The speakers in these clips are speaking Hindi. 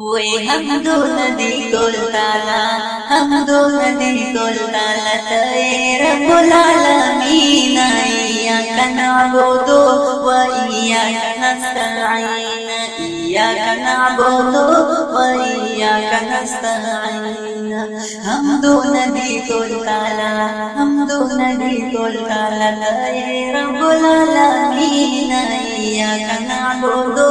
हुए हम दो नदी गोलताला हम दो नदी गोलताला तेरा रबुलाला मीना इया कना वो दो व इया कना स्ताइन इया कना वो दो व इया कना स्ताइन हम दो नदी गोलताला हम दो नदी गोलताला तेरा रबुलाला मीना इया कना वो दो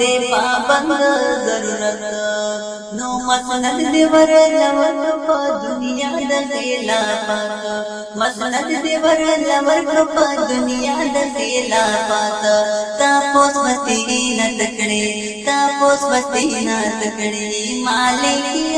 सुनत देवर जवर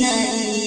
दा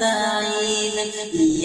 माल